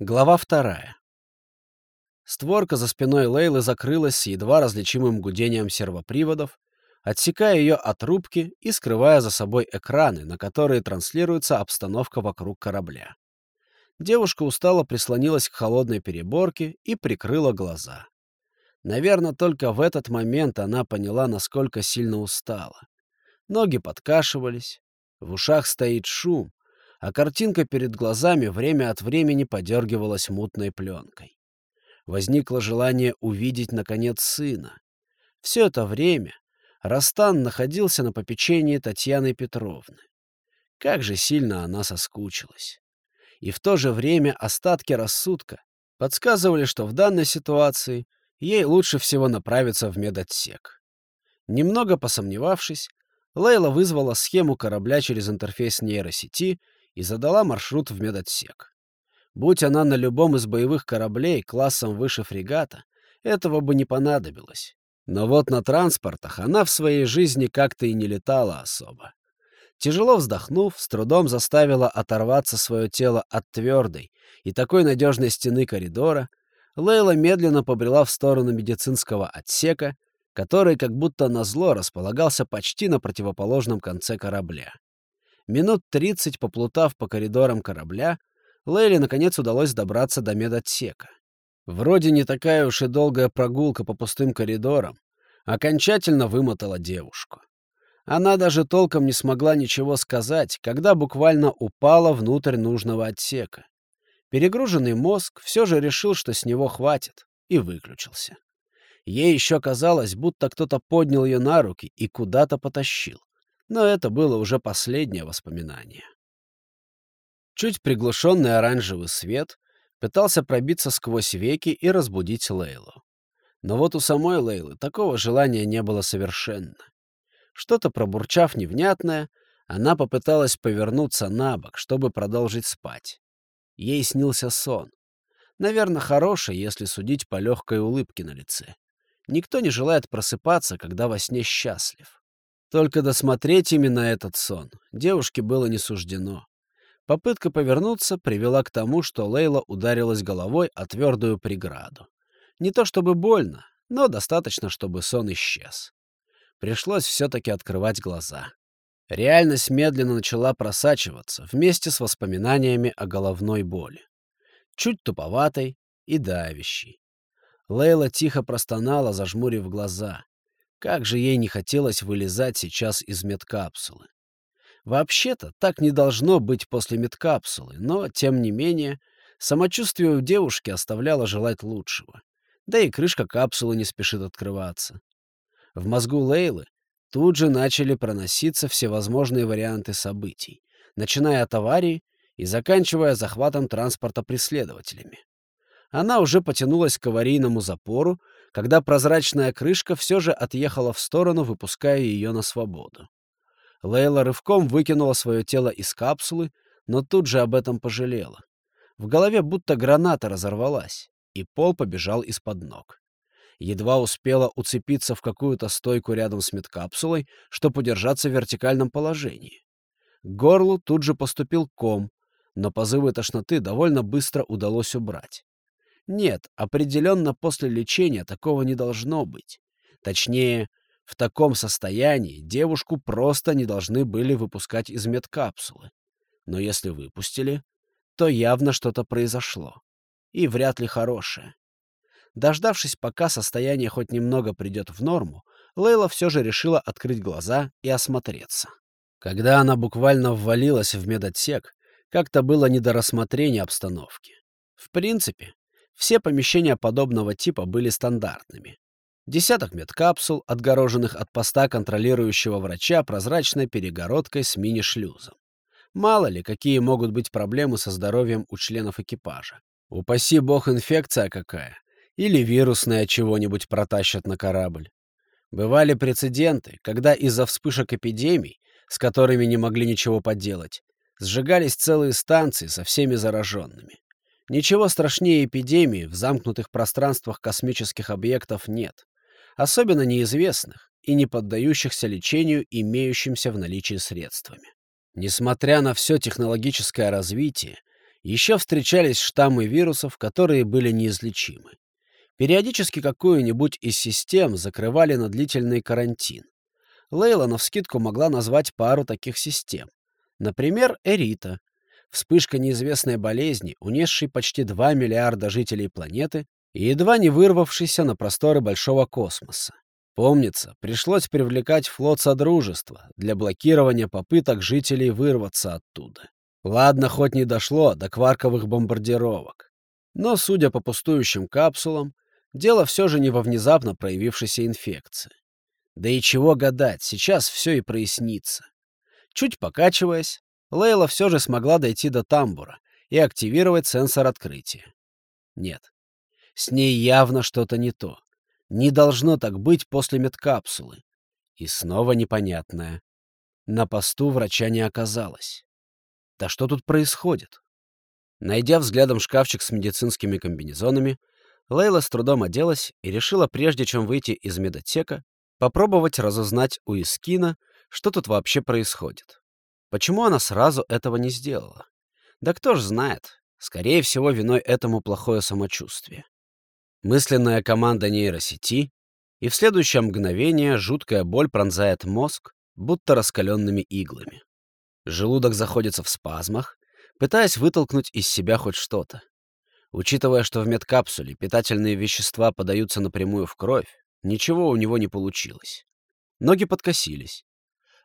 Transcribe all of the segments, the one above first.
Глава вторая. Створка за спиной Лейлы закрылась с едва различимым гудением сервоприводов, отсекая ее от рубки и скрывая за собой экраны, на которые транслируется обстановка вокруг корабля. Девушка устало прислонилась к холодной переборке и прикрыла глаза. Наверное, только в этот момент она поняла, насколько сильно устала. Ноги подкашивались, в ушах стоит шум, а картинка перед глазами время от времени подергивалась мутной пленкой. Возникло желание увидеть, наконец, сына. Все это время Растан находился на попечении Татьяны Петровны. Как же сильно она соскучилась. И в то же время остатки рассудка подсказывали, что в данной ситуации ей лучше всего направиться в медотсек. Немного посомневавшись, Лейла вызвала схему корабля через интерфейс нейросети и задала маршрут в медотсек. Будь она на любом из боевых кораблей классом выше фрегата, этого бы не понадобилось. Но вот на транспортах она в своей жизни как-то и не летала особо. Тяжело вздохнув, с трудом заставила оторваться свое тело от твердой и такой надежной стены коридора, Лейла медленно побрела в сторону медицинского отсека, который как будто назло располагался почти на противоположном конце корабля. Минут тридцать поплутав по коридорам корабля, Лейле наконец удалось добраться до медотсека. Вроде не такая уж и долгая прогулка по пустым коридорам окончательно вымотала девушку. Она даже толком не смогла ничего сказать, когда буквально упала внутрь нужного отсека. Перегруженный мозг все же решил, что с него хватит, и выключился. Ей еще казалось, будто кто-то поднял ее на руки и куда-то потащил но это было уже последнее воспоминание. Чуть приглушенный оранжевый свет пытался пробиться сквозь веки и разбудить Лейлу. Но вот у самой Лейлы такого желания не было совершенно. Что-то пробурчав невнятное, она попыталась повернуться на бок, чтобы продолжить спать. Ей снился сон. Наверное, хороший, если судить по легкой улыбке на лице. Никто не желает просыпаться, когда во сне счастлив. Только досмотреть именно этот сон девушке было не суждено. Попытка повернуться привела к тому, что Лейла ударилась головой о твердую преграду. Не то чтобы больно, но достаточно, чтобы сон исчез. Пришлось все-таки открывать глаза. Реальность медленно начала просачиваться вместе с воспоминаниями о головной боли. Чуть туповатой и давящей. Лейла тихо простонала, зажмурив глаза. Как же ей не хотелось вылезать сейчас из медкапсулы. Вообще-то так не должно быть после медкапсулы, но, тем не менее, самочувствие у девушки оставляло желать лучшего. Да и крышка капсулы не спешит открываться. В мозгу Лейлы тут же начали проноситься всевозможные варианты событий, начиная от аварии и заканчивая захватом транспорта преследователями. Она уже потянулась к аварийному запору, когда прозрачная крышка все же отъехала в сторону, выпуская ее на свободу. Лейла рывком выкинула свое тело из капсулы, но тут же об этом пожалела. В голове будто граната разорвалась, и пол побежал из-под ног. Едва успела уцепиться в какую-то стойку рядом с медкапсулой, чтобы удержаться в вертикальном положении. К горлу тут же поступил ком, но позывы тошноты довольно быстро удалось убрать. Нет, определенно после лечения такого не должно быть. Точнее, в таком состоянии девушку просто не должны были выпускать из медкапсулы. Но если выпустили, то явно что-то произошло. И вряд ли хорошее. Дождавшись, пока состояние хоть немного придет в норму, Лейла все же решила открыть глаза и осмотреться. Когда она буквально ввалилась в медотсек, как-то было не до рассмотрения обстановки. В принципе, все помещения подобного типа были стандартными. Десяток медкапсул, отгороженных от поста контролирующего врача прозрачной перегородкой с мини-шлюзом. Мало ли, какие могут быть проблемы со здоровьем у членов экипажа. Упаси бог, инфекция какая. Или вирусная чего-нибудь протащат на корабль. Бывали прецеденты, когда из-за вспышек эпидемий, с которыми не могли ничего поделать, сжигались целые станции со всеми зараженными. Ничего страшнее эпидемии в замкнутых пространствах космических объектов нет, особенно неизвестных и не поддающихся лечению имеющимся в наличии средствами. Несмотря на все технологическое развитие, Еще встречались штаммы вирусов, которые были неизлечимы. Периодически какую-нибудь из систем закрывали на длительный карантин. Лейла навскидку могла назвать пару таких систем. Например, Эрита. Вспышка неизвестной болезни, унесшей почти 2 миллиарда жителей планеты и едва не вырвавшейся на просторы большого космоса. Помнится, пришлось привлекать флот Содружества для блокирования попыток жителей вырваться оттуда. Ладно, хоть не дошло до кварковых бомбардировок. Но, судя по пустующим капсулам, дело все же не во внезапно проявившейся инфекции. Да и чего гадать, сейчас все и прояснится. Чуть покачиваясь, Лейла все же смогла дойти до тамбура и активировать сенсор открытия. Нет, с ней явно что-то не то. Не должно так быть после медкапсулы. И снова непонятное. На посту врача не оказалось. Да что тут происходит? Найдя взглядом шкафчик с медицинскими комбинезонами, Лейла с трудом оделась и решила, прежде чем выйти из медотека, попробовать разузнать у Искина, что тут вообще происходит. Почему она сразу этого не сделала? Да кто ж знает. Скорее всего, виной этому плохое самочувствие. Мысленная команда нейросети, и в следующее мгновение жуткая боль пронзает мозг, будто раскаленными иглами. Желудок заходится в спазмах, пытаясь вытолкнуть из себя хоть что-то. Учитывая, что в медкапсуле питательные вещества подаются напрямую в кровь, ничего у него не получилось. Ноги подкосились.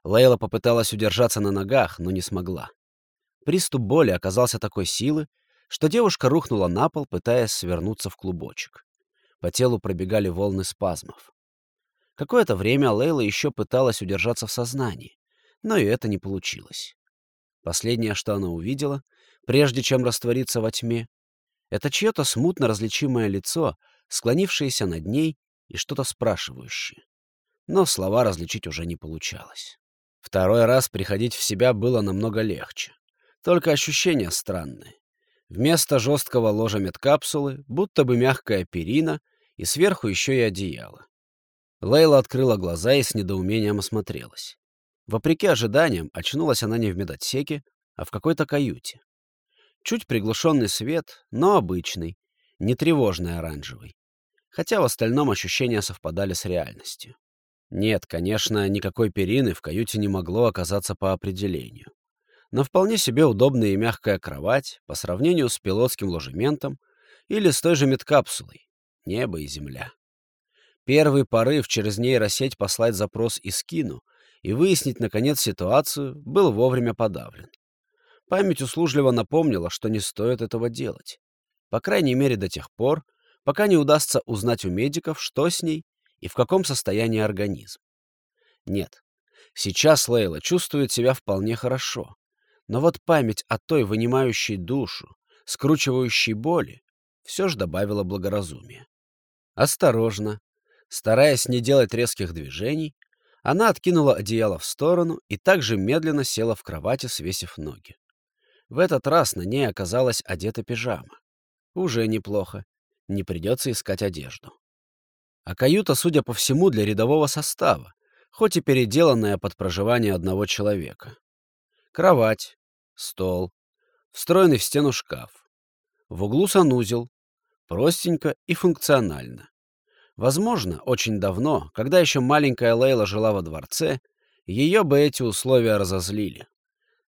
Лейла попыталась удержаться на ногах, но не смогла. Приступ боли оказался такой силы, что девушка рухнула на пол, пытаясь свернуться в клубочек. По телу пробегали волны спазмов. Какое-то время Лейла еще пыталась удержаться в сознании, но и это не получилось. Последнее, что она увидела, прежде чем раствориться во тьме, это чье-то смутно различимое лицо, склонившееся над ней и что-то спрашивающее. Но слова различить уже не получалось. Второй раз приходить в себя было намного легче. Только ощущения странные. Вместо жесткого ложа медкапсулы будто бы мягкая перина и сверху еще и одеяло. Лейла открыла глаза и с недоумением осмотрелась. Вопреки ожиданиям, очнулась она не в медотсеке, а в какой-то каюте. Чуть приглушенный свет, но обычный, не тревожный оранжевый. Хотя в остальном ощущения совпадали с реальностью. Нет, конечно, никакой перины в каюте не могло оказаться по определению но вполне себе удобная и мягкая кровать по сравнению с пилотским ложементом или с той же медкапсулой. Небо и земля. Первый порыв через нейросеть послать запрос и скину и выяснить, наконец, ситуацию был вовремя подавлен. Память услужливо напомнила, что не стоит этого делать. По крайней мере, до тех пор, пока не удастся узнать у медиков, что с ней и в каком состоянии организм. Нет, сейчас Лейла чувствует себя вполне хорошо. Но вот память о той вынимающей душу, скручивающей боли, все же добавила благоразумия. Осторожно, стараясь не делать резких движений, она откинула одеяло в сторону и также медленно села в кровати, свесив ноги. В этот раз на ней оказалась одета пижама. Уже неплохо. Не придется искать одежду. А каюта, судя по всему, для рядового состава, хоть и переделанная под проживание одного человека. Кровать, стол, встроенный в стену шкаф. В углу санузел, простенько и функционально. Возможно, очень давно, когда еще маленькая Лейла жила во дворце, ее бы эти условия разозлили.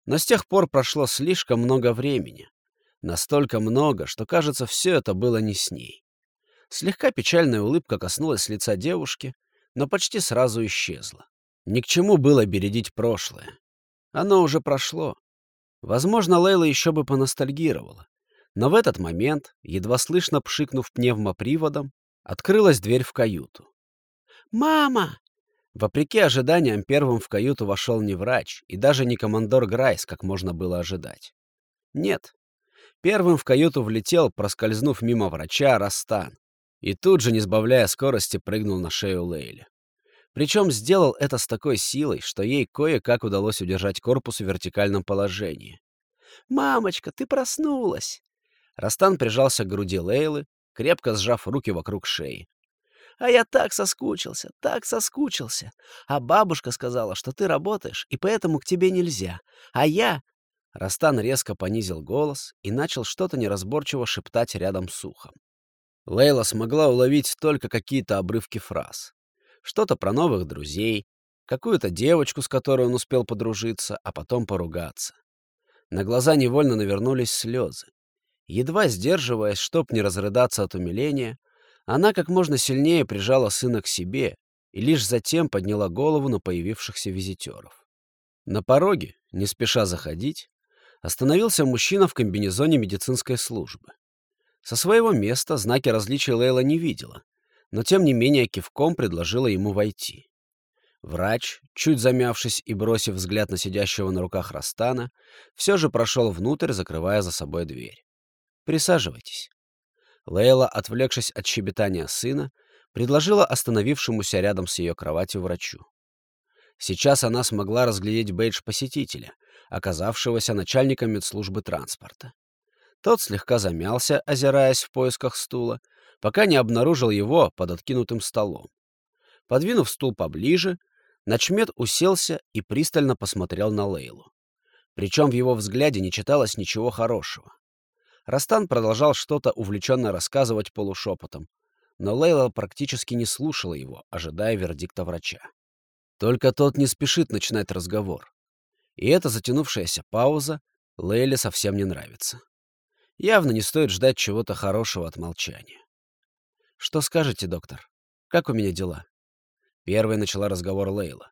Но с тех пор прошло слишком много времени. Настолько много, что, кажется, все это было не с ней. Слегка печальная улыбка коснулась лица девушки, но почти сразу исчезла. Ни к чему было бередить прошлое. Оно уже прошло. Возможно, Лейла еще бы поностальгировала. Но в этот момент, едва слышно пшикнув пневмоприводом, открылась дверь в каюту. «Мама!» Вопреки ожиданиям, первым в каюту вошел не врач и даже не командор Грайс, как можно было ожидать. Нет. Первым в каюту влетел, проскользнув мимо врача, Растан. И тут же, не сбавляя скорости, прыгнул на шею Лейли. Причем сделал это с такой силой, что ей кое-как удалось удержать корпус в вертикальном положении. «Мамочка, ты проснулась!» Растан прижался к груди Лейлы, крепко сжав руки вокруг шеи. «А я так соскучился, так соскучился. А бабушка сказала, что ты работаешь, и поэтому к тебе нельзя. А я... Растан резко понизил голос и начал что-то неразборчиво шептать рядом с ухом. Лейла смогла уловить только какие-то обрывки фраз. Что-то про новых друзей, какую-то девочку, с которой он успел подружиться, а потом поругаться. На глаза невольно навернулись слезы. Едва сдерживаясь, чтоб не разрыдаться от умиления, она как можно сильнее прижала сына к себе и лишь затем подняла голову на появившихся визитеров. На пороге, не спеша заходить, остановился мужчина в комбинезоне медицинской службы. Со своего места знаки различия Лейла не видела, но тем не менее кивком предложила ему войти. Врач, чуть замявшись и бросив взгляд на сидящего на руках Растана, все же прошел внутрь, закрывая за собой дверь. «Присаживайтесь». Лейла, отвлекшись от щебетания сына, предложила остановившемуся рядом с ее кроватью врачу. Сейчас она смогла разглядеть бейдж посетителя, оказавшегося начальником медслужбы транспорта. Тот слегка замялся, озираясь в поисках стула, пока не обнаружил его под откинутым столом. Подвинув стул поближе, Начмет уселся и пристально посмотрел на Лейлу. Причем в его взгляде не читалось ничего хорошего. Растан продолжал что-то увлеченно рассказывать полушепотом, но Лейла практически не слушала его, ожидая вердикта врача. Только тот не спешит начинать разговор. И эта затянувшаяся пауза Лейле совсем не нравится. Явно не стоит ждать чего-то хорошего от молчания. «Что скажете, доктор? Как у меня дела?» Первой начала разговор Лейла.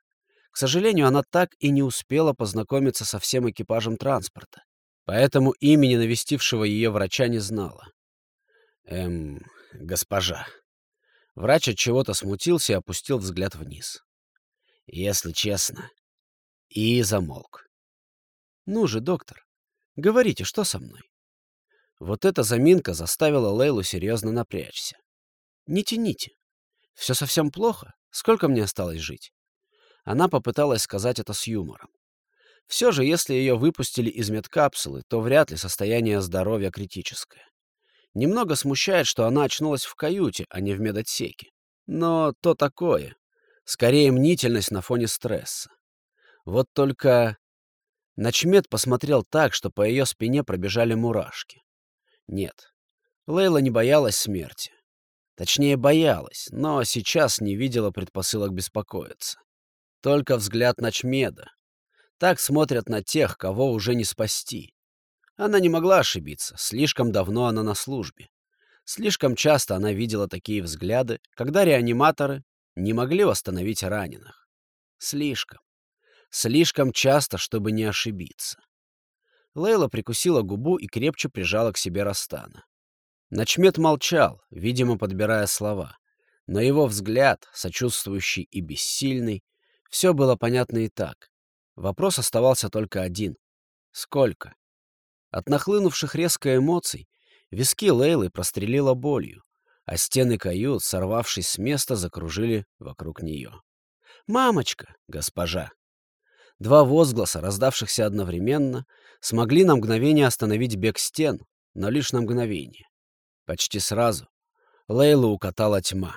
К сожалению, она так и не успела познакомиться со всем экипажем транспорта, поэтому имени навестившего ее врача не знала. «Эм, госпожа». Врач от чего-то смутился и опустил взгляд вниз. «Если честно». И замолк. «Ну же, доктор, говорите, что со мной?» Вот эта заминка заставила Лейлу серьезно напрячься. «Не тяните. Все совсем плохо. Сколько мне осталось жить?» Она попыталась сказать это с юмором. Все же, если ее выпустили из медкапсулы, то вряд ли состояние здоровья критическое. Немного смущает, что она очнулась в каюте, а не в медотсеке. Но то такое. Скорее, мнительность на фоне стресса. Вот только... Начмет посмотрел так, что по ее спине пробежали мурашки. Нет, Лейла не боялась смерти. Точнее, боялась, но сейчас не видела предпосылок беспокоиться. Только взгляд Ночмеда. Так смотрят на тех, кого уже не спасти. Она не могла ошибиться, слишком давно она на службе. Слишком часто она видела такие взгляды, когда реаниматоры не могли восстановить раненых. Слишком. Слишком часто, чтобы не ошибиться. Лейла прикусила губу и крепче прижала к себе Растана. Начмет молчал, видимо, подбирая слова. Но его взгляд, сочувствующий и бессильный, все было понятно и так. Вопрос оставался только один. Сколько? От нахлынувших резко эмоций виски Лейлы прострелило болью, а стены кают, сорвавшись с места, закружили вокруг нее. «Мамочка, госпожа!» Два возгласа, раздавшихся одновременно, смогли на мгновение остановить бег стен, но лишь на мгновение. Почти сразу Лейлу укатала тьма.